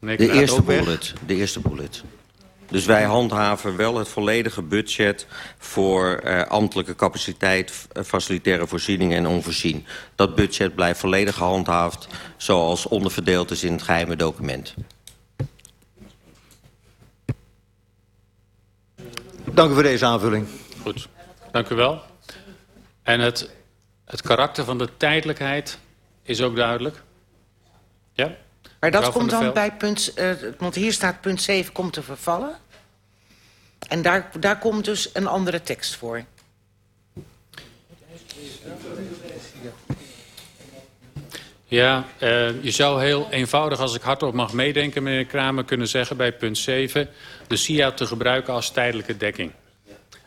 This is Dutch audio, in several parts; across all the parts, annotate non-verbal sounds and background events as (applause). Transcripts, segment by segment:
De eerste bullet. De eerste bullet. Dus wij handhaven wel het volledige budget voor uh, ambtelijke capaciteit, facilitaire voorzieningen en onvoorzien. Dat budget blijft volledig gehandhaafd zoals onderverdeeld is in het geheime document. Dank u voor deze aanvulling. Goed, dank u wel. En het, het karakter van de tijdelijkheid is ook duidelijk? Ja? Maar dat komt dan bij punt... Uh, want hier staat punt 7 komt te vervallen. En daar, daar komt dus een andere tekst voor. Ja, uh, je zou heel eenvoudig, als ik hardop mag meedenken, meneer Kramer, kunnen zeggen bij punt 7... de SIA te gebruiken als tijdelijke dekking.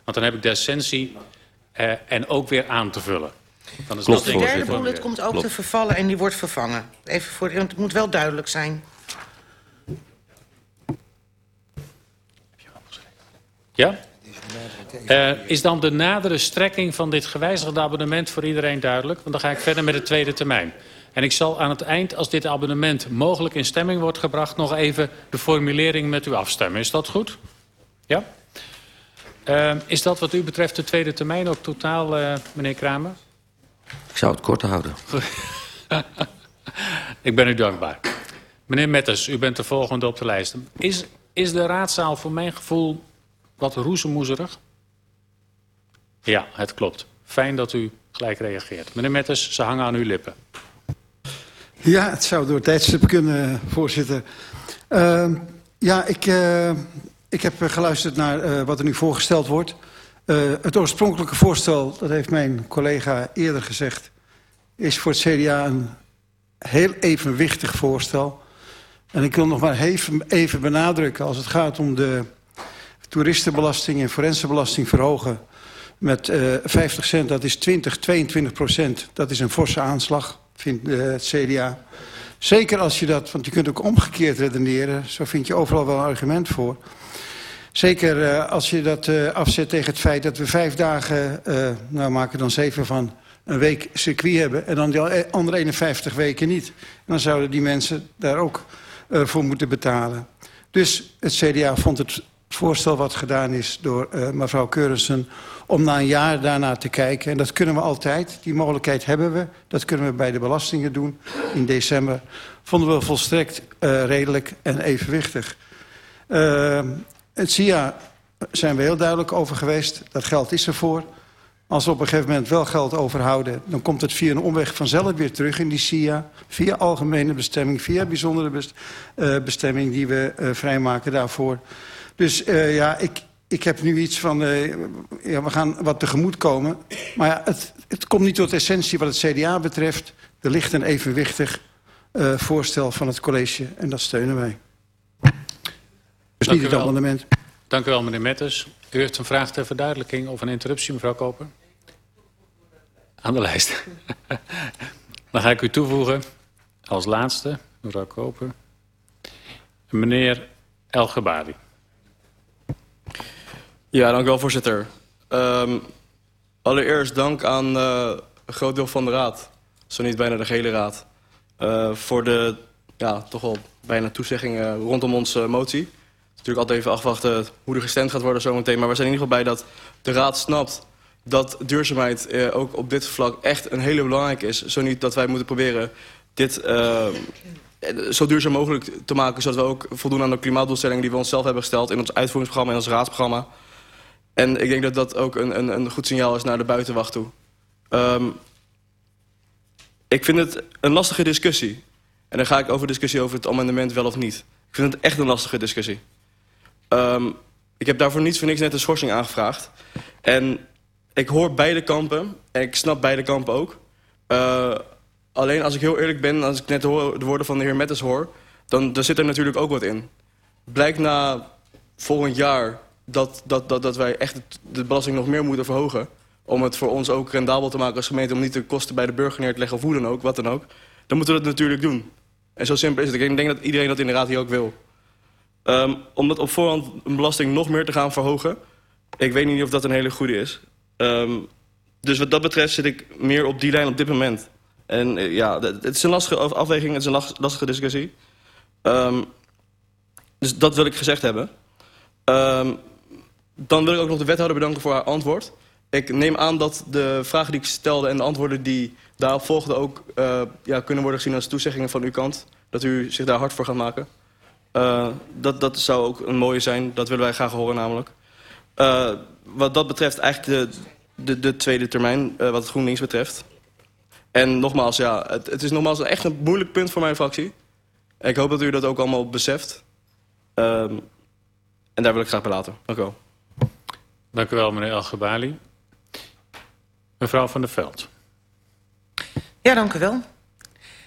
Want dan heb ik de essentie uh, en ook weer aan te vullen. Dan is Klopt, de derde bullet komt ook Klopt. te vervallen en die wordt vervangen. Even voor, want het moet wel duidelijk zijn. Ja? Uh, is dan de nadere strekking van dit gewijzigde abonnement voor iedereen duidelijk? Want dan ga ik verder met de tweede termijn. En ik zal aan het eind, als dit abonnement mogelijk in stemming wordt gebracht... nog even de formulering met u afstemmen. Is dat goed? Ja? Uh, is dat wat u betreft de tweede termijn ook totaal, uh, meneer Kramer? Ik zou het kort houden. (laughs) ik ben u dankbaar. Meneer Metters, u bent de volgende op de lijst. Is, is de raadzaal voor mijn gevoel wat roezemoezerig? Ja, het klopt. Fijn dat u gelijk reageert. Meneer Metters, ze hangen aan uw lippen. Ja, het zou door tijdstip kunnen, voorzitter. Uh, ja, ik, uh, ik heb geluisterd naar uh, wat er nu voorgesteld wordt. Uh, het oorspronkelijke voorstel, dat heeft mijn collega eerder gezegd... is voor het CDA een heel evenwichtig voorstel. En ik wil nog maar even, benadrukken... als het gaat om de toeristenbelasting en forensenbelasting verhogen... met uh, 50 cent, dat is 20, 22 procent. Dat is een forse aanslag, vindt uh, het CDA. Zeker als je dat, want je kunt ook omgekeerd redeneren... zo vind je overal wel een argument voor... Zeker uh, als je dat uh, afzet tegen het feit dat we vijf dagen, uh, nou maken dan zeven van een week circuit hebben... en dan die andere 51 weken niet. Dan zouden die mensen daar ook voor moeten betalen. Dus het CDA vond het voorstel wat gedaan is door mevrouw Keurensen... om na een jaar daarna te kijken. En dat kunnen we altijd, die mogelijkheid hebben we. Dat kunnen we bij de belastingen doen in december. Vonden we volstrekt redelijk en evenwichtig. Uh, het SIA zijn we heel duidelijk over geweest. Dat geld is ervoor. Als we op een gegeven moment wel geld overhouden... dan komt het via een omweg vanzelf weer terug in die SIA. Via algemene bestemming, via bijzondere uh, bestemming... die we uh, vrijmaken daarvoor. Dus uh, ja, ik, ik heb nu iets van... ja, we gaan wat tegemoet komen. Maar ja, het, het komt niet tot essentie wat het CDA betreft. Er ligt een evenwichtig voorstel van het college en dat steunen wij. Dus niet het amendement. Dank u wel, meneer Metters. U heeft een vraag ter verduidelijking of een interruptie, mevrouw Koper? Aan de lijst. (laughs) Dan ga ik u toevoegen als laatste, mevrouw Koper, meneer El Gebari. Ja, dank u wel, voorzitter. Um, allereerst dank aan uh, een groot deel van de raad, zo niet bijna de gehele raad, uh, voor de ja, toch wel bijna toezeggingen rondom onze motie natuurlijk altijd even afwachten hoe er gestemd gaat worden zometeen. Maar we zijn in ieder geval bij dat de Raad snapt dat duurzaamheid eh, ook op dit vlak echt een hele belangrijke is. Zo niet dat wij moeten proberen dit uh, zo duurzaam mogelijk te maken... zodat we ook voldoen aan de klimaatdoelstellingen die we onszelf hebben gesteld... in ons uitvoeringsprogramma en ons raadsprogramma. En ik denk dat dat ook een, een, een goed signaal is naar de buitenwacht toe. Um, ik vind het een lastige discussie. En dan ga ik over discussie over het amendement wel of niet. Ik vind het echt een lastige discussie. Um, ik heb daarvoor niets voor niks net een schorsing aangevraagd. En ik hoor beide kampen. En ik snap beide kampen ook. Uh, alleen als ik heel eerlijk ben, als ik net de, woorden van de heer Mettes hoor... Dan, dan zit er natuurlijk ook wat in. Blijkt na volgend jaar dat, dat, dat, dat wij echt de belasting nog meer moeten verhogen... om het voor ons ook rendabel te maken als gemeente... om niet de kosten bij de burger neer te leggen of hoe dan ook, wat dan ook... dan moeten we dat natuurlijk doen. En zo simpel is het. Ik denk dat iedereen dat in de raad hier ook wil. Um, om dat op voorhand een belasting nog meer te gaan verhogen... ik weet niet of dat een hele goede is. Um, dus wat dat betreft zit ik meer op die lijn op dit moment. En uh, ja, het is een lastige afweging, het is een lastige discussie. Um, dus dat wil ik gezegd hebben. Dan wil ik ook nog de wethouder bedanken voor haar antwoord. Ik neem aan dat de vragen die ik stelde en de antwoorden die daarop volgden... ook uh, ja, kunnen worden gezien als toezeggingen van uw kant. Dat u zich daar hard voor gaat maken. Uh, dat, dat zou ook een mooie zijn. Dat willen wij graag horen namelijk. Uh, wat dat betreft eigenlijk de, de, de tweede termijn, wat het GroenLinks betreft. En nogmaals, ja, het, het is nogmaals echt een moeilijk punt voor mijn fractie. Ik hoop dat u dat ook allemaal beseft. Um, en daar wil ik graag bij laten. Dank u wel. Dank u wel, meneer Algebali. Mevrouw van der Veld. Ja, dank u wel.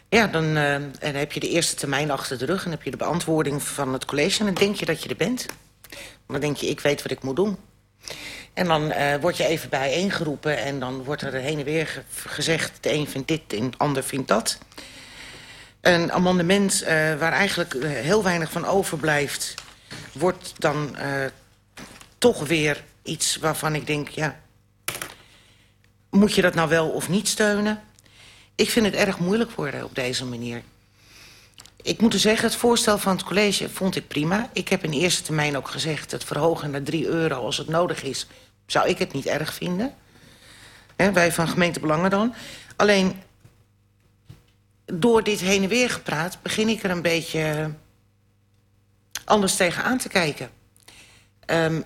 Ja, dan, uh, dan heb je de eerste termijn achter de rug... en heb je de beantwoording van het college... en dan denk je dat je er bent. Dan denk je, ik weet wat ik moet doen. En dan uh, word je even bijeengeroepen... en dan wordt er heen en weer gezegd... de een vindt dit, de ander vindt dat. Een amendement uh, waar eigenlijk heel weinig van overblijft... wordt dan toch weer iets waarvan ik denk... ja, moet je dat nou wel of niet steunen? Ik vind het erg moeilijk worden op deze manier. Ik moet u zeggen, het voorstel van het college vond ik prima. Ik heb in eerste termijn ook gezegd... het verhogen naar 3 euro als het nodig is... zou ik het niet erg vinden. He, wij van gemeente Belangen dan. Alleen, door dit heen en weer gepraat... begin ik er een beetje anders tegen aan te kijken. Um,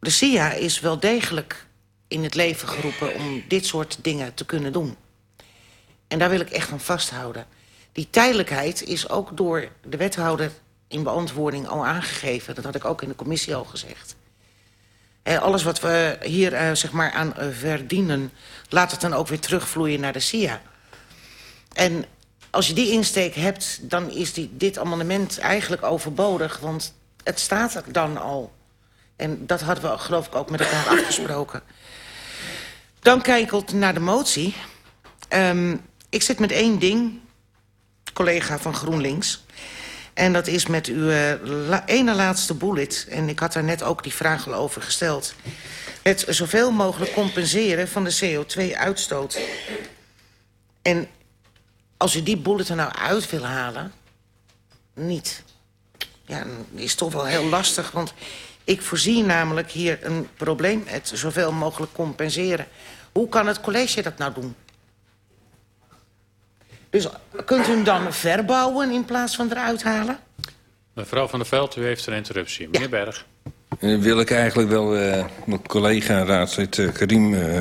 de SIA is wel degelijk in het leven geroepen om dit soort dingen te kunnen doen. En daar wil ik echt aan vasthouden. Die tijdelijkheid is ook door de wethouder in beantwoording al aangegeven. Dat had ik ook in de commissie al gezegd. En alles wat we hier uh, zeg maar aan uh, verdienen... laat het dan ook weer terugvloeien naar de SIA. En als je die insteek hebt, dan is die, dit amendement eigenlijk overbodig... want het staat er dan al. En dat hadden we geloof ik ook met elkaar afgesproken. Dan kijkend naar de motie. Um, ik zit met één ding, collega van GroenLinks. En dat is met uw la ene laatste bullet. En ik had daar net ook die vraag al over gesteld. Het zoveel mogelijk compenseren van de CO2-uitstoot. En als u die bullet er nou uit wil halen... niet. Ja, is toch wel heel lastig, want ik voorzie namelijk hier een probleem, het zoveel mogelijk compenseren. Hoe kan het college dat nou doen? Dus kunt u hem dan verbouwen in plaats van eruit halen? Mevrouw van der Veld, u heeft een interruptie. Meneer ja. Berg. Uh, wil ik eigenlijk wel uh, mijn collega raadslid uh, Karim uh,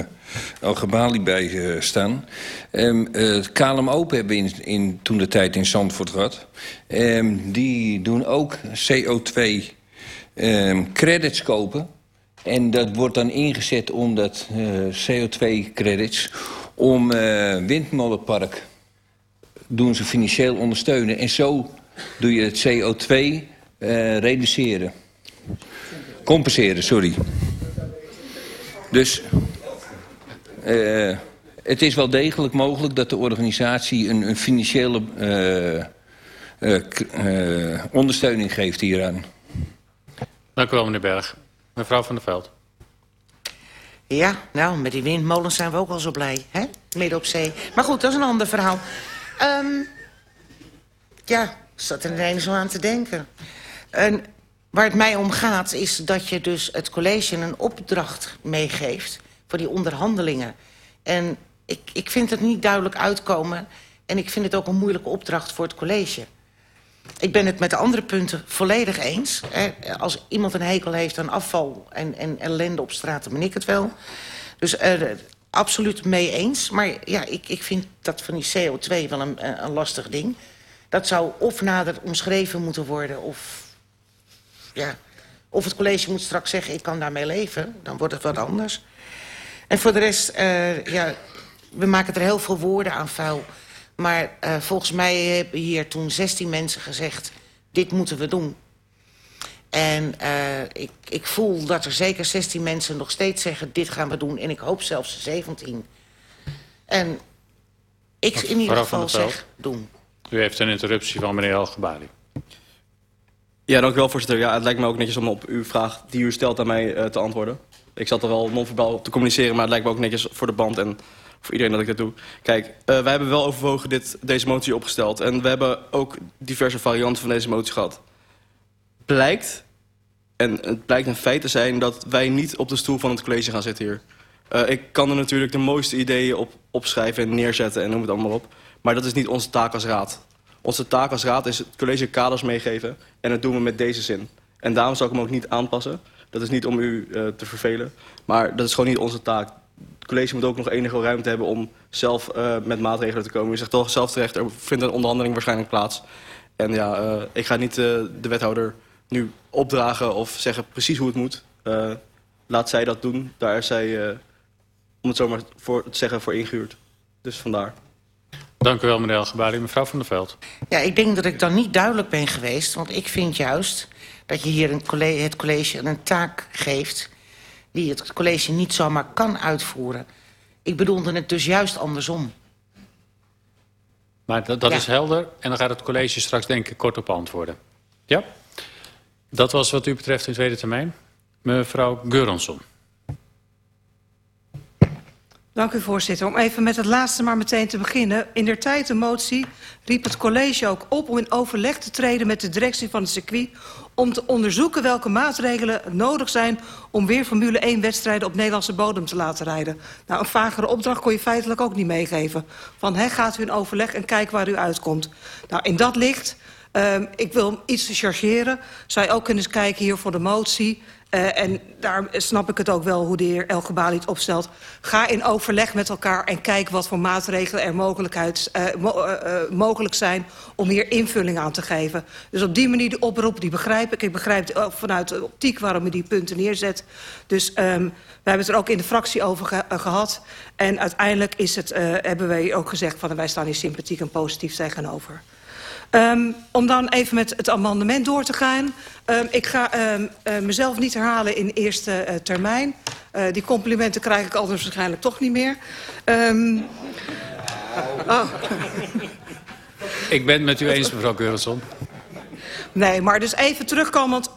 Al-Gabali bij staan. Um, het KLM Open hebben we in, in, toen de tijd in Zandvoort gehad. Um, die doen ook CO2 um, credits kopen. En dat wordt dan ingezet om dat uh, CO2-credits... om uh, windmolenpark doen ze financieel ondersteunen. En zo doe je het CO2 uh, eh, reduceren. Compenseren, sorry. Dus uh, het is wel degelijk mogelijk dat de organisatie een, een financiële uh, ondersteuning geeft hieraan. Dank u wel, meneer Berg. Mevrouw van der Veld. Ja, nou, met die windmolens zijn we ook al zo blij, hè? Midden op zee. Maar goed, dat is een ander verhaal. Um, ja, zat er ineens zo aan te denken. En waar het mij om gaat, is dat je dus het college een opdracht meegeeft... voor die onderhandelingen. En ik, ik vind het niet duidelijk uitkomen... en ik vind het ook een moeilijke opdracht voor het college... Ik ben het met de andere punten volledig eens. Als iemand een hekel heeft aan afval en, en ellende op straat, dan ben ik het wel. Dus uh, absoluut mee eens. Maar ja, ik, ik vind dat van die CO2 wel een, een lastig ding. Dat zou of nader omschreven moeten worden... of, ja, of het college moet straks zeggen, ik kan daarmee leven. Dan wordt het wat anders. En voor de rest, uh, ja, we maken er heel veel woorden aan vuil... Maar uh, volgens mij hebben hier toen 16 mensen gezegd... dit moeten we doen. En uh, ik, ik voel dat er zeker 16 mensen nog steeds zeggen... dit gaan we doen. En ik hoop zelfs 17. En ik Wat, in ieder geval zeg doen. U heeft een interruptie van meneer Algebali. Ja, dank u wel, voorzitter. Ja, het lijkt me ook netjes om op uw vraag die u stelt aan mij uh, te antwoorden. Ik zat er wel non-verbaal te communiceren, maar het lijkt me ook netjes voor de band... en voor iedereen dat ik dat doe. Kijk, uh, wij hebben wel overwogen dit, deze motie opgesteld. En we hebben ook diverse varianten van deze motie gehad. Blijkt, en het blijkt een feit te zijn... dat wij niet op de stoel van het college gaan zitten hier. Uh, ik kan er natuurlijk de mooiste ideeën op opschrijven en neerzetten en noem het allemaal op. Maar dat is niet onze taak als raad. Onze taak als raad is het college kaders meegeven. En dat doen we met deze zin. En daarom zal ik hem ook niet aanpassen. Dat is niet om u uh, te vervelen. Maar dat is gewoon niet onze taak. Het college moet ook nog enige ruimte hebben om zelf uh, met maatregelen te komen. U zegt toch zelf terecht, er vindt een onderhandeling waarschijnlijk plaats. En ja, ik ga niet de wethouder nu opdragen of zeggen precies hoe het moet. laat zij dat doen. Daar is zij om het zomaar voor te zeggen, voor ingehuurd. Dus vandaar. Dank u wel, meneer Elgebali. Mevrouw van der Veld. Ja, ik denk dat ik dan niet duidelijk ben geweest. Want ik vind juist dat je hier een college, het college een taak geeft... die het college niet zomaar kan uitvoeren. Ik bedoelde het dus juist andersom. Maar dat, dat ja. is helder. En dan gaat het college straks denk ik kort op antwoorden. Ja? Dat was wat u betreft in tweede termijn. Mevrouw Geuronsson. Dank u, voorzitter. Om even met het laatste maar meteen te beginnen. In der tijd de motie riep het college ook op om in overleg te treden met de directie van het circuit om te onderzoeken welke maatregelen nodig zijn om weer Formule 1-wedstrijden op Nederlandse bodem te laten rijden. Nou, een vagere opdracht kon je feitelijk ook niet meegeven. Van, hè, gaat u in overleg en kijk waar u uitkomt. Nou, in dat licht, uh, ik wil iets te chargeren, zou je ook kunnen kijken hier voor de motie... Uh, en daar snap ik het ook wel hoe de heer El het opstelt. Ga in overleg met elkaar en kijk wat voor maatregelen er mogelijkheid, mo uh, mogelijk zijn om hier invulling aan te geven. Dus op die manier de oproep, die begrijp ik. Ik begrijp ook vanuit de optiek waarom u die punten neerzet. Dus um, we hebben het er ook in de fractie over ge gehad. En uiteindelijk is het, hebben wij ook gezegd van wij staan hier sympathiek en positief tegenover. Um, om dan even met het amendement door te gaan. Um, ik ga um, uh, mezelf niet herhalen in eerste uh, termijn. Uh, die complimenten krijg ik anders waarschijnlijk toch niet meer. Oh. Ik ben het met u eens, mevrouw Keurenson. Nee, maar dus even terugkomend.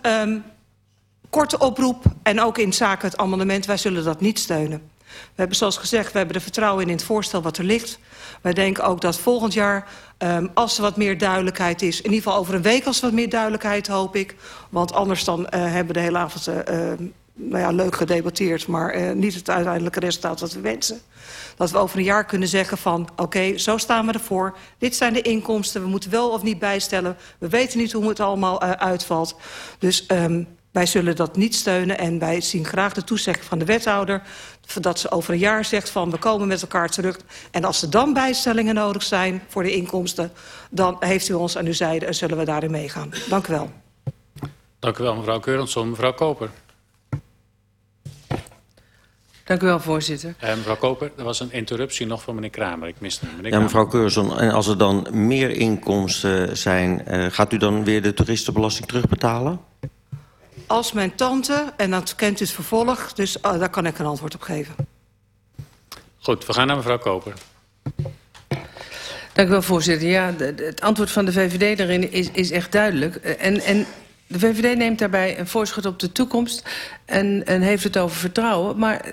Korte oproep en ook in zaken het amendement. Wij zullen dat niet steunen. We hebben zoals gezegd, we hebben er vertrouwen in het voorstel wat er ligt. Wij denken ook dat volgend jaar, um, als er wat meer duidelijkheid is... in ieder geval over een week als er wat meer duidelijkheid, hoop ik. Want anders dan uh, hebben we de hele avond uh, nou ja, leuk gedebatteerd... maar uh, niet het uiteindelijke resultaat wat we wensen. Dat we over een jaar kunnen zeggen van... oké, zo staan we ervoor. Dit zijn de inkomsten, we moeten wel of niet bijstellen. We weten niet hoe het allemaal uitvalt. Dus... Um, wij zullen dat niet steunen en wij zien graag de toezegging van de wethouder... dat ze over een jaar zegt van we komen met elkaar terug. En als er dan bijstellingen nodig zijn voor de inkomsten... dan heeft u ons aan uw zijde en zullen we daarin meegaan. Dank u wel. Dank u wel, mevrouw Keurensson. Mevrouw Koper. Dank u wel, voorzitter. Uh, mevrouw Koper, er was een interruptie nog van meneer Kramer. Ik miste hem. Meneer ja, mevrouw Keurensson, en als er dan meer inkomsten zijn... Uh, gaat u dan weer de toeristenbelasting terugbetalen? Als mijn tante, en dat kent u het vervolg, dus uh, daar kan ik een antwoord op geven. Goed, we gaan naar mevrouw Koper. Dank u wel, voorzitter. Ja, de, de, het antwoord van de VVD daarin is, is echt duidelijk. En, en de VVD neemt daarbij een voorschot op de toekomst en, en heeft het over vertrouwen. Maar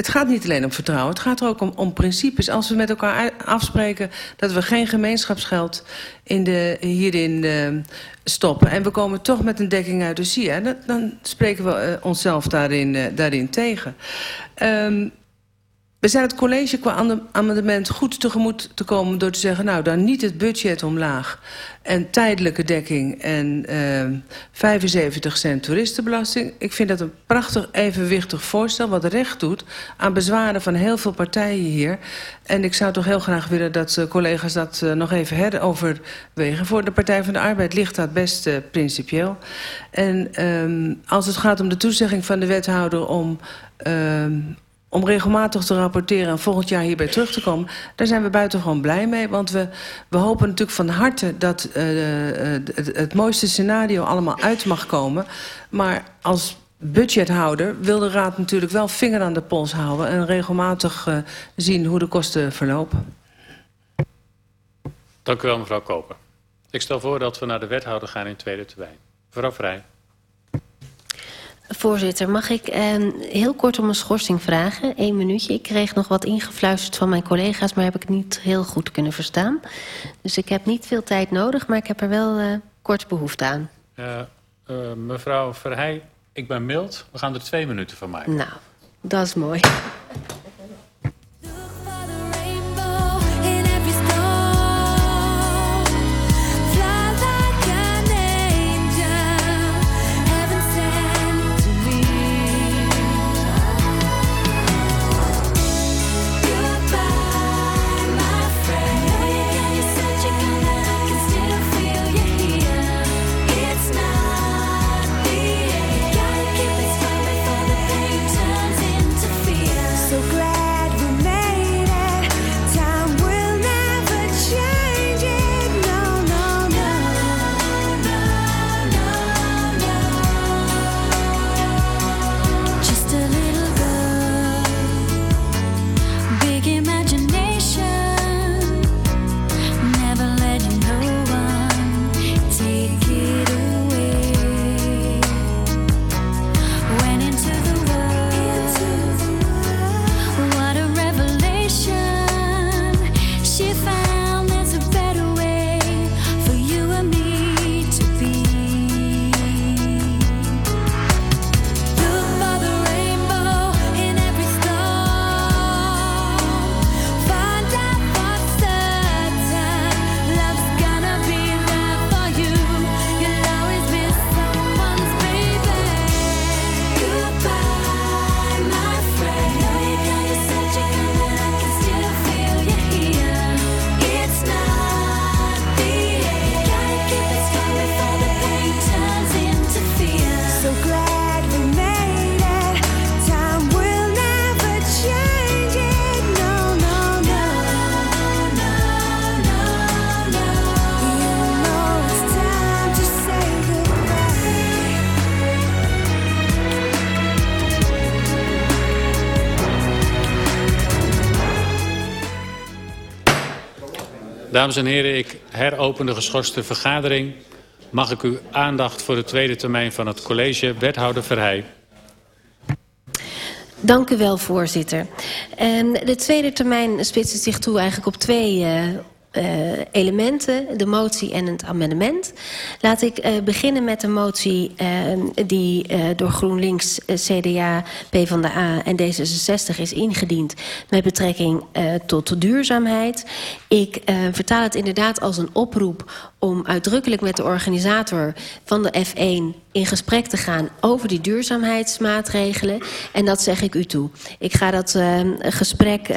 het, gaat niet alleen om vertrouwen, het gaat er ook om, om principes. Als we met elkaar afspreken dat we geen gemeenschapsgeld in de, hierin uh, stoppen... en we komen toch met een dekking uit de SIA... dan, dan spreken we uh, onszelf daarin, uh, daarin tegen. Um, we zijn het college qua amendement goed tegemoet te komen... door te zeggen, nou, dan niet het budget omlaag... en tijdelijke dekking en uh, 75 cent toeristenbelasting. Ik vind dat een prachtig evenwichtig voorstel... wat recht doet aan bezwaren van heel veel partijen hier. En ik zou toch heel graag willen dat uh, collega's dat uh, nog even heroverwegen. Voor de Partij van de Arbeid ligt dat best principieel. En um, als het gaat om de toezegging van de wethouder om... Om regelmatig te rapporteren en volgend jaar hierbij terug te komen... daar zijn we buitengewoon blij mee. Want we, we hopen natuurlijk van harte dat uh, het, het mooiste scenario allemaal uit mag komen. Maar als budgethouder wil de Raad natuurlijk wel vinger aan de pols houden... en regelmatig uh, zien hoe de kosten verlopen. Dank u wel, mevrouw Koper. Ik stel voor dat we naar de wethouder gaan in tweede termijn. Mevrouw Vrij. Voorzitter, mag ik uh, heel kort om een schorsing vragen? Eén minuutje. Ik kreeg nog wat ingefluisterd van mijn collega's... maar heb ik niet heel goed kunnen verstaan. Dus ik heb niet veel tijd nodig, maar ik heb er wel uh, kort behoefte aan. Uh, mevrouw Verheij, ik ben mild. We gaan er twee minuten van maken. Nou, dat is mooi. Dames en heren, ik heropen de geschorste vergadering. Mag ik uw aandacht voor de tweede termijn van het college, wethouder Verheij. Dank u wel, voorzitter. En de tweede termijn spitst zich toe eigenlijk op twee uh, uh, elementen, de motie en het amendement. Laat ik uh, beginnen met de motie uh, die door GroenLinks, CDA, PvdA en D66 is ingediend met betrekking tot duurzaamheid. Ik vertaal het inderdaad als een oproep om uitdrukkelijk met de organisator van de F1 in gesprek te gaan over die duurzaamheidsmaatregelen. En dat zeg ik u toe. Ik ga dat gesprek,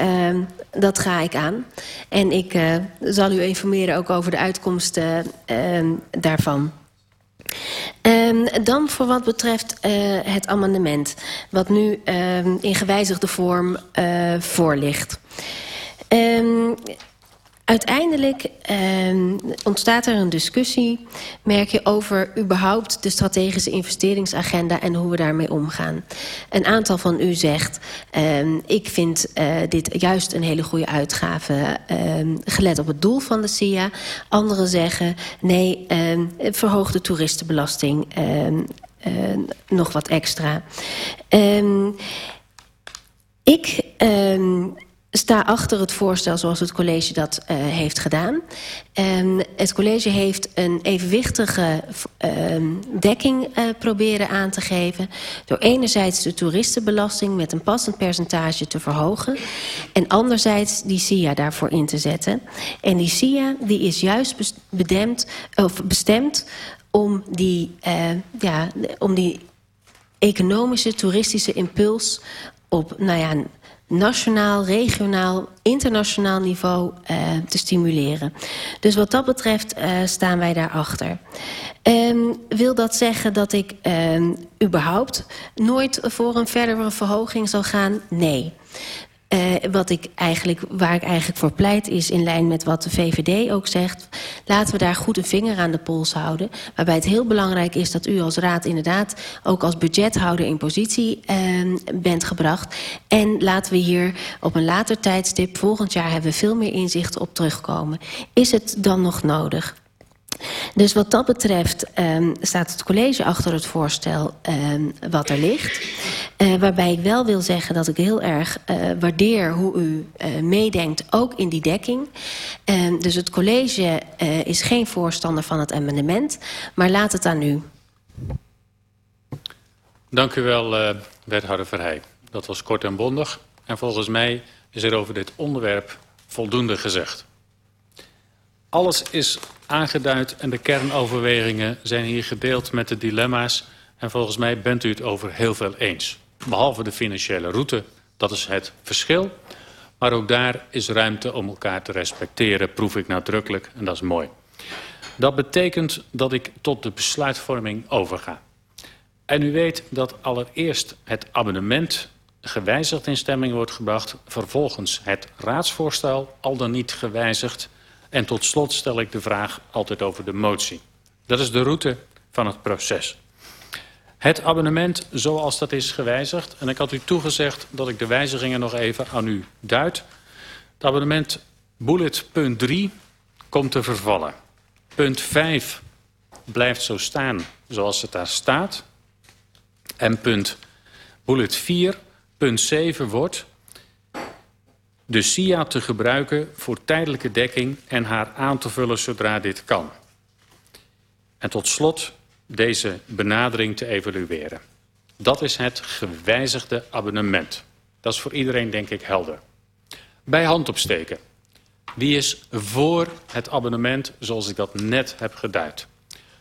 dat ga ik aan. En ik uh, zal u informeren ook over de uitkomsten daarvan. Um, dan voor wat betreft uh, het amendement, wat nu uh, in gewijzigde vorm uh, voor ligt. Uiteindelijk uh, ontstaat er een discussie, merk je, over überhaupt de strategische investeringsagenda en hoe we daarmee omgaan. Een aantal van u zegt, uh, ik vind uh, dit juist een hele goede uitgave, uh, gelet op het doel van de SIA. Anderen zeggen, nee, verhoog de toeristenbelasting nog wat extra. ik sta achter het voorstel zoals het college dat uh, heeft gedaan. Um, het college heeft een evenwichtige um, dekking uh, proberen aan te geven... door enerzijds de toeristenbelasting met een passend percentage te verhogen... en anderzijds die SIA daarvoor in te zetten. En die SIA die is juist bedemd, of bestemd om die, uh, ja, om die economische, toeristische impuls op... Nou ja, nationaal, regionaal, internationaal niveau uh, te stimuleren. Dus wat dat betreft uh, staan wij daarachter. Um, wil dat zeggen dat ik um, überhaupt nooit voor een verdere verhoging zal gaan? Nee. Uh, wat ik eigenlijk, waar ik eigenlijk voor pleit is in lijn met wat de VVD ook zegt. Laten we daar goed een vinger aan de pols houden. Waarbij het heel belangrijk is dat u als raad inderdaad ook als budgethouder in positie uh, bent gebracht. En laten we hier op een later tijdstip, volgend jaar hebben we veel meer inzicht op terugkomen. Is het dan nog nodig? Dus wat dat betreft um, staat het college achter het voorstel um, wat er ligt. Uh, waarbij ik wel wil zeggen dat ik heel erg uh, waardeer hoe u uh, meedenkt, ook in die dekking. Uh, dus het college is geen voorstander van het amendement, maar laat het aan u. Dank u wel, wethouder Verheij. Dat was kort en bondig. En volgens mij is er over dit onderwerp voldoende gezegd. Alles is aangeduid en de kernoverwegingen zijn hier gedeeld met de dilemma's. En volgens mij bent u het over heel veel eens. Behalve de financiële route, dat is het verschil. Maar ook daar is ruimte om elkaar te respecteren, proef ik nadrukkelijk. En dat is mooi. Dat betekent dat ik tot de besluitvorming overga. En u weet dat allereerst het abonnement gewijzigd in stemming wordt gebracht. Vervolgens het raadsvoorstel al dan niet gewijzigd. En tot slot stel ik de vraag altijd over de motie. Dat is de route van het proces. Het abonnement zoals dat is gewijzigd. En ik had u toegezegd dat ik de wijzigingen nog even aan u duid. Het abonnement bullet punt 3 komt te vervallen. Punt 5 blijft zo staan zoals het daar staat. En punt bullet 4, punt 7 wordt de SIA te gebruiken voor tijdelijke dekking en haar aan te vullen zodra dit kan. En tot slot deze benadering te evalueren. Dat is het gewijzigde abonnement. Dat is voor iedereen denk ik helder. Bij hand opsteken. Wie is voor het abonnement zoals ik dat net heb geduid?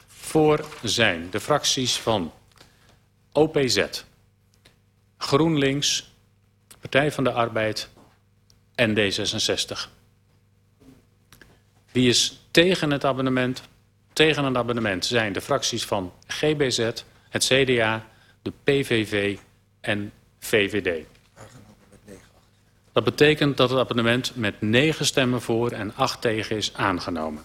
Voor zijn de fracties van OPZ, GroenLinks, Partij van de Arbeid en D66. Wie is tegen het abonnement? Tegen het abonnement zijn de fracties van GBZ, het CDA, de PVV en VVD. Dat betekent dat het abonnement met 9 stemmen voor en 8 tegen is aangenomen.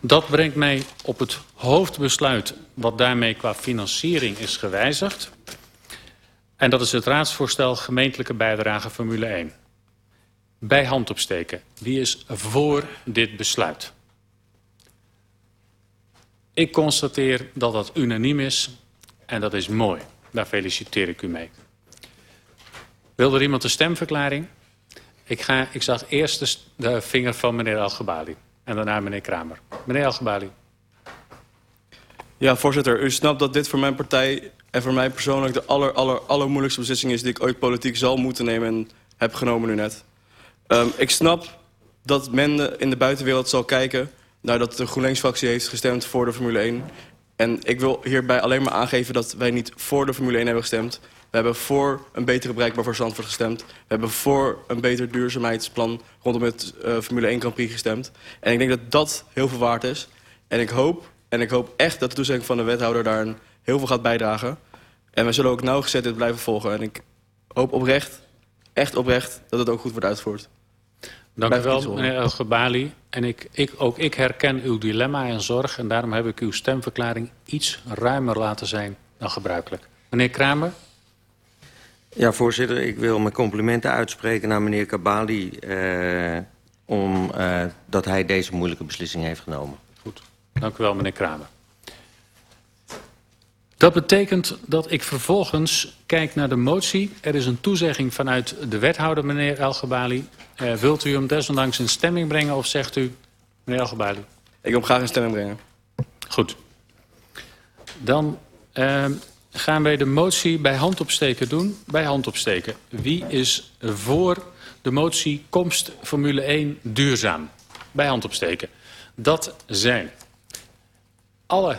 Dat brengt mij op het hoofdbesluit wat daarmee qua financiering is gewijzigd. En dat is het raadsvoorstel gemeentelijke bijdrage Formule 1 bij hand opsteken. Wie is voor dit besluit? Ik constateer dat dat unaniem is en dat is mooi. Daar feliciteer ik u mee. Wil er iemand een stemverklaring? Ik, ga, ik zag eerst de, vinger van meneer Algebali en daarna meneer Kramer. Meneer Algebali. Ja, voorzitter. U snapt dat dit voor mijn partij en voor mij persoonlijk de aller, aller, allermoeilijkste beslissing is die ik ooit politiek zal moeten nemen en heb genomen nu net. Um, ik snap dat men in de buitenwereld zal kijken... naar dat de GroenLinks-fractie heeft gestemd voor de Formule 1. En ik wil hierbij alleen maar aangeven dat wij niet voor de Formule 1 hebben gestemd. We hebben voor een betere bereikbaar voor gestemd. We hebben voor een beter duurzaamheidsplan rondom het uh, Formule 1 Grand gestemd. En ik denk dat dat heel veel waard is. En ik hoop, en ik hoop echt dat de toezegging van de wethouder daar heel veel gaat bijdragen. En we zullen ook nauwgezet dit blijven volgen. En ik hoop oprecht, echt oprecht, dat het ook goed wordt uitgevoerd. Dank u wel, meneer El Gebali. En ik, ik, ook ik herken uw dilemma en zorg... en daarom heb ik uw stemverklaring iets ruimer laten zijn dan gebruikelijk. Meneer Kramer? Ja, voorzitter, ik wil mijn complimenten uitspreken naar meneer Kabali... Eh, om uh, dat hij deze moeilijke beslissing heeft genomen. Goed, dank u wel, meneer Kramer. Dat betekent dat ik vervolgens kijk naar de motie. Er is een toezegging vanuit de wethouder, meneer El Gebali. Uh, wilt u hem desondanks in stemming brengen of zegt u, meneer El Gebali? Ik wil hem graag in stemming brengen. Goed. Dan uh, gaan wij de motie bij hand opsteken doen. Bij hand opsteken. Wie is voor de motie komst Formule 1 duurzaam? Bij hand opsteken. Dat zijn alle...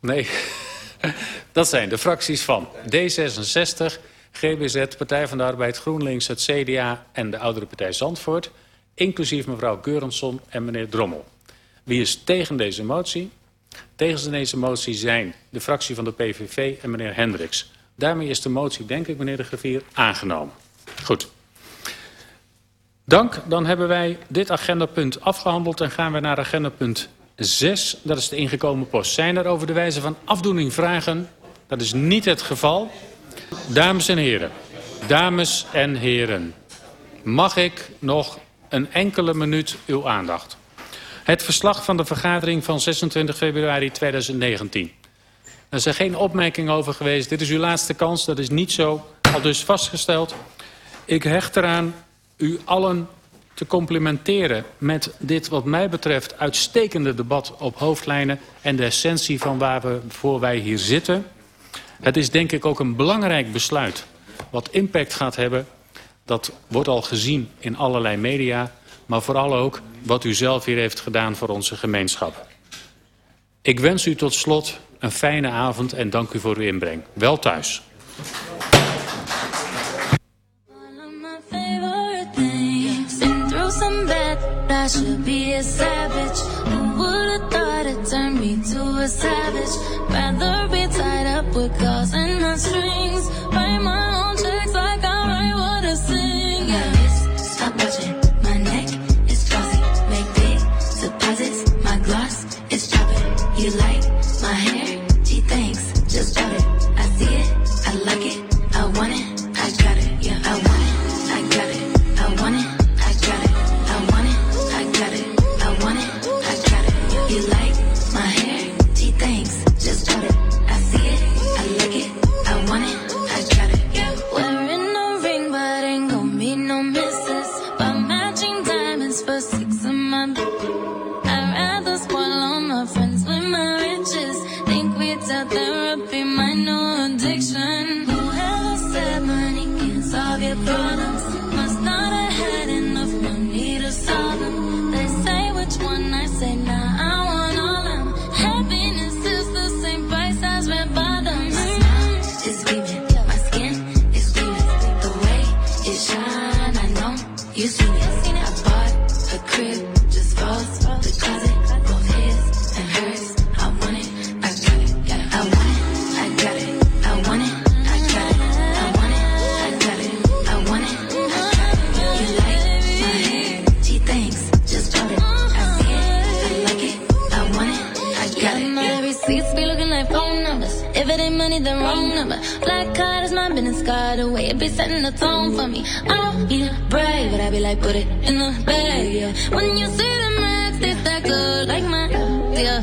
Nee... (laughs) (laughs) Dat zijn de fracties van D66, GBZ, Partij van de Arbeid, GroenLinks, het CDA en de oudere partij Zandvoort. Inclusief mevrouw Geurensson en meneer Drommel. Wie is tegen deze motie? Tegen deze motie zijn de fractie van de PVV en meneer Hendricks. Daarmee is de motie, denk ik, meneer de Gravier, aangenomen. Goed. Dank. Dan hebben wij dit agendapunt afgehandeld en gaan we naar agendapunt 6, dat is de ingekomen post. Zijn er over de wijze van afdoening vragen? Dat is niet het geval. Dames en heren, dames en heren, mag ik nog een enkele minuut uw aandacht? Het verslag van de vergadering van 26 februari 2019. Er zijn geen opmerkingen over geweest. Dit is uw laatste kans. Dat is niet zo. Al dus vastgesteld. Ik hecht eraan u allen te complimenteren met dit wat mij betreft uitstekende debat op hoofdlijnen en de essentie van waar we voor wij hier zitten. Het is denk ik ook een belangrijk besluit wat impact gaat hebben. Dat wordt al gezien in allerlei media, maar vooral ook wat u zelf hier heeft gedaan voor onze gemeenschap. Ik wens u tot slot een fijne avond en dank u voor uw inbreng. Wel thuis. I should be a savage. Who would've thought it turned me to a savage? Rather be tied up with calls and not strings. Write my own checks like I write what I sing. Yeah, stop watching. My neck is glossy. Make big deposits. My gloss is dropping. You like business card away. It be setting the tone for me. I don't need a brag, but I be like, put it in the bag, yeah. When you see the max, they stack up like my, yeah.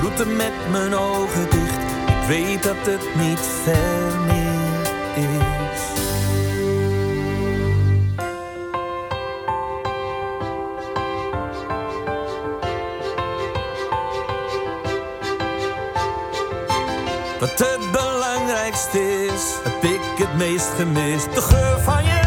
route met mijn ogen dicht. Ik weet dat het niet ver is. Wat het belangrijkste is, heb ik het meest gemist. De geur van je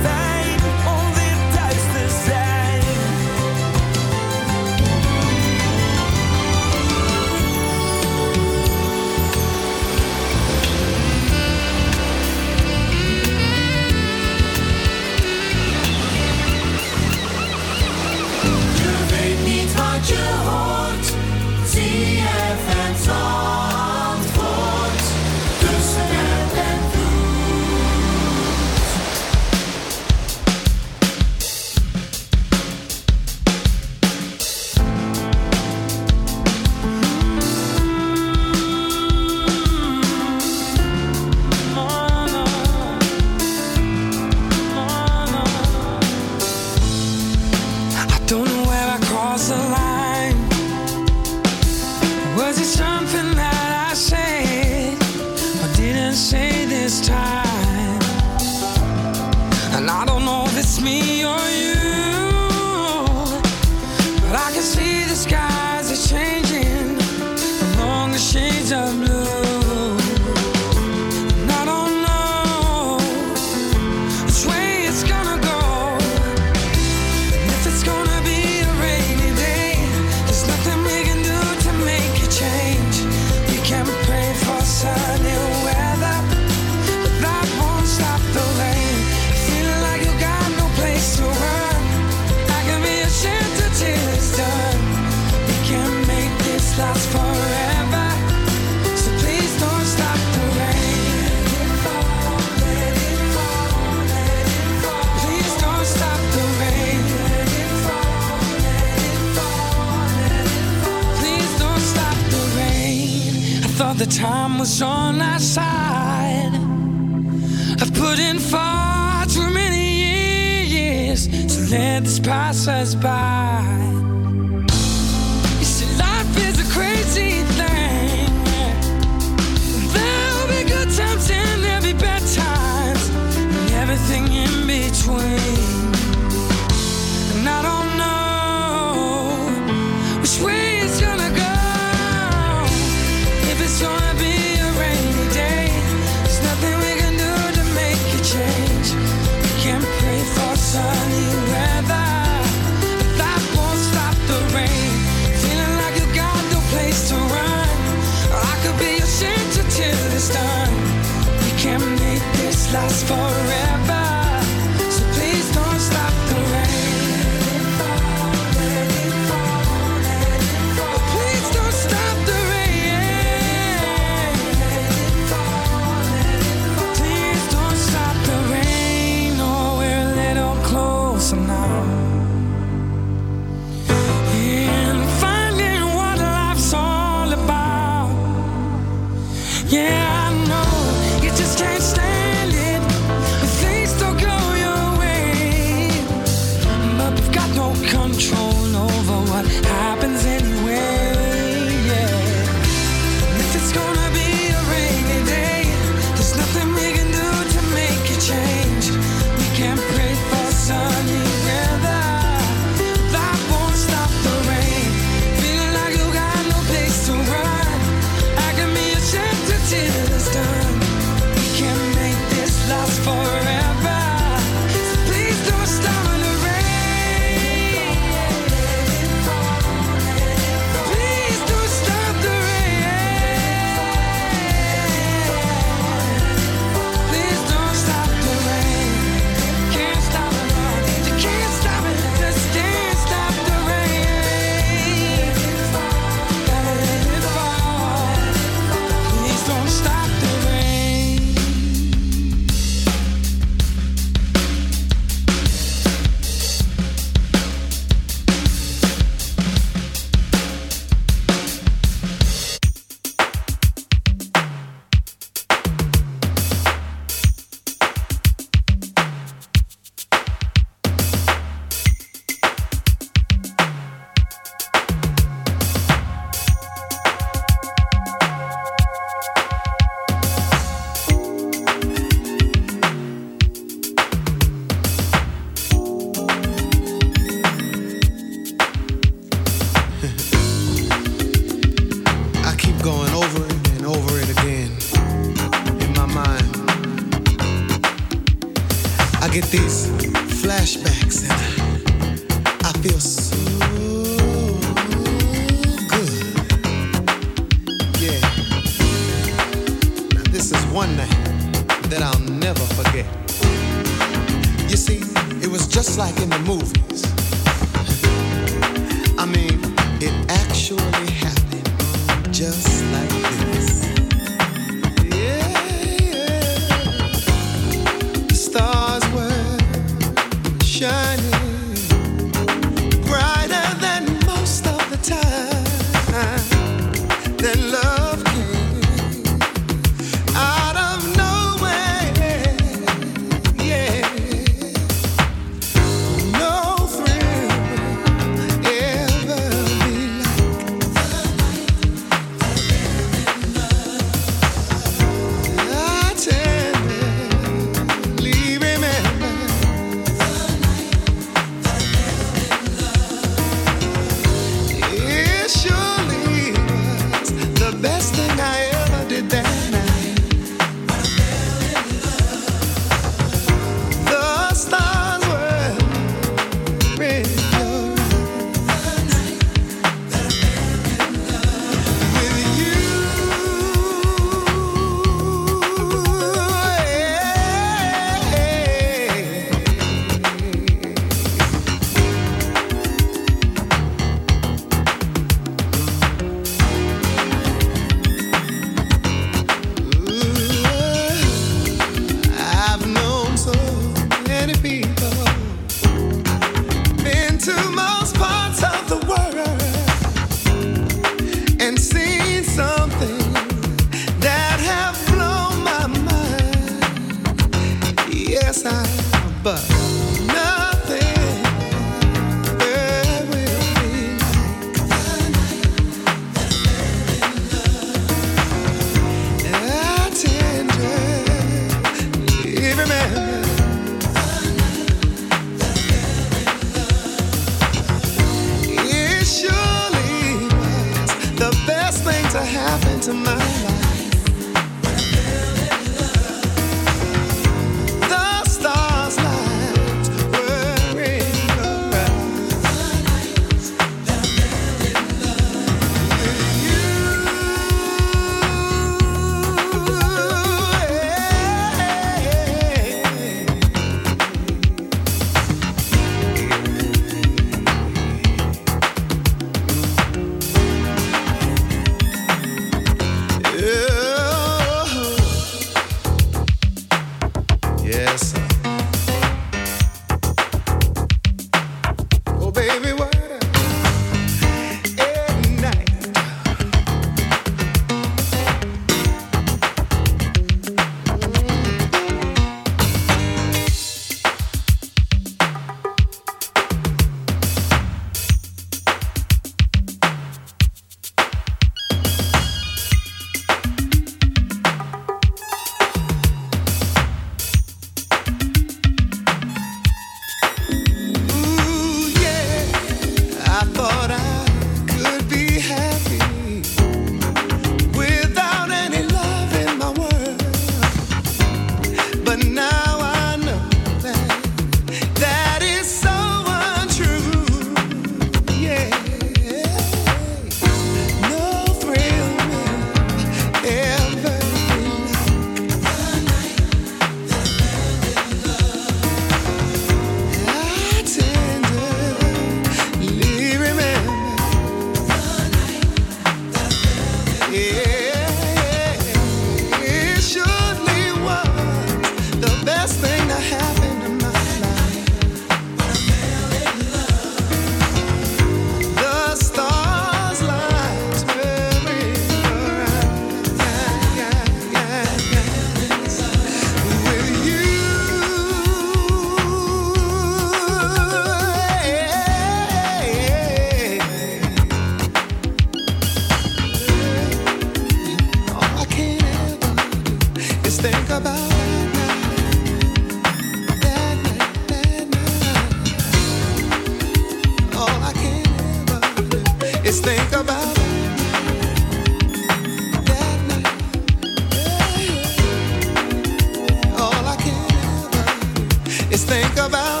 think about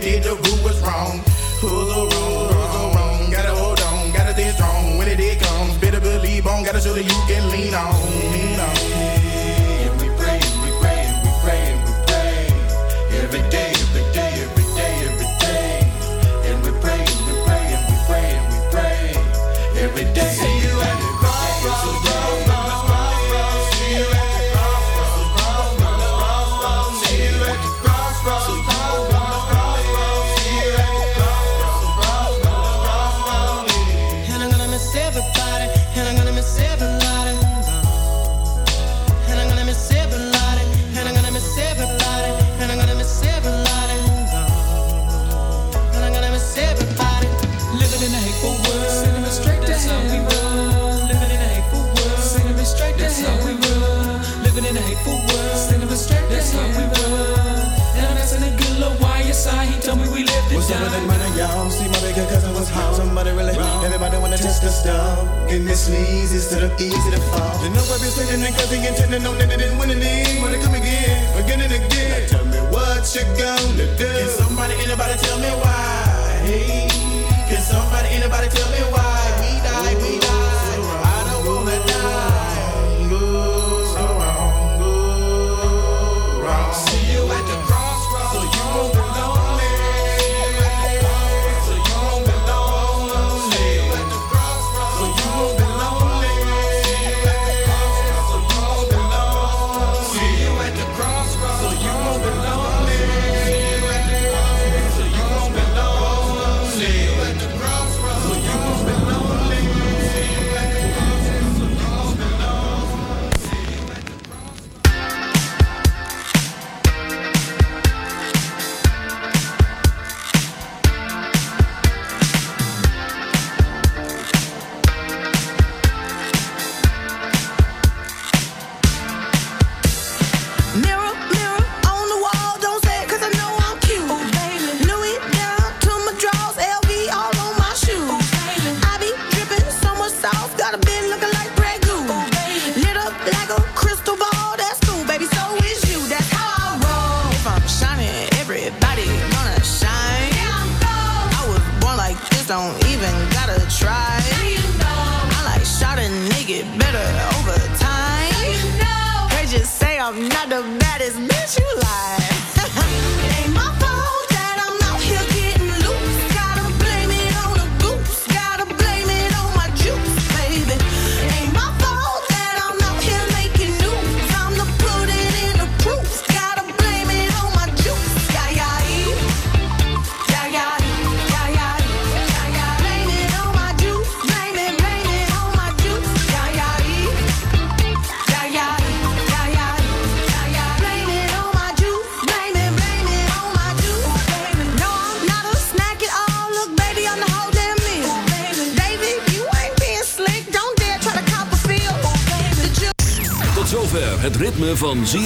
they did, the rule was wrong. Who's are wrong, rules are wrong. Gotta hold on, gotta stay strong. When it did comes, better believe on. Gotta show that you can lean on. Some of y'all. See my bigger cousin was home. Somebody really wrong. Everybody wanna test the stuff. And this leads, it's sort easy to fall. You know I've been sitting and cousin intending on that it didn't win any. Wanna come again, again and again. Now tell me what you gonna do. Can somebody, anybody tell me why? Hey, can somebody, anybody tell me why?